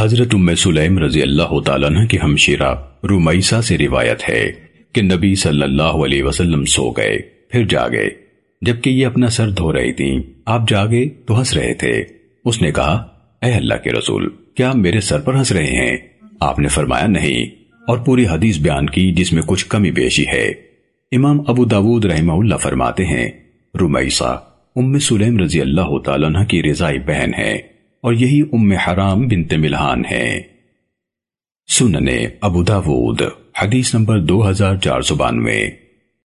حضرت ام سلیم رضی اللہ تعالیٰ عنہ کی ہمشیرہ رومیسہ سے روایت ہے کہ نبی صلی اللہ علیہ وسلم سو گئے، پھر جاگے۔ جبکہ یہ اپنا سر دھو رہی تھیں، آپ جاگے تو ہنس رہے تھے۔ اس نے کہا، اے اللہ کے رسول، کیا میرے سر پر ہنس رہے ہیں؟ آپ نے فرمایا، نہیں۔ اور پوری حدیث بیان کی جس میں کچھ کمی بیشی ہے۔ امام ابو داود رحمہ اللہ فرماتے ہیں، رمیسہ، ام سلیم رضی اللہ تعالیٰ عنہ کی رضائی بہن ہے۔ اور یہی ام حرام بنت ملحان ہے۔ سننے ابو داود، حدیث نمبر دو ہزار چار سو بانوے۔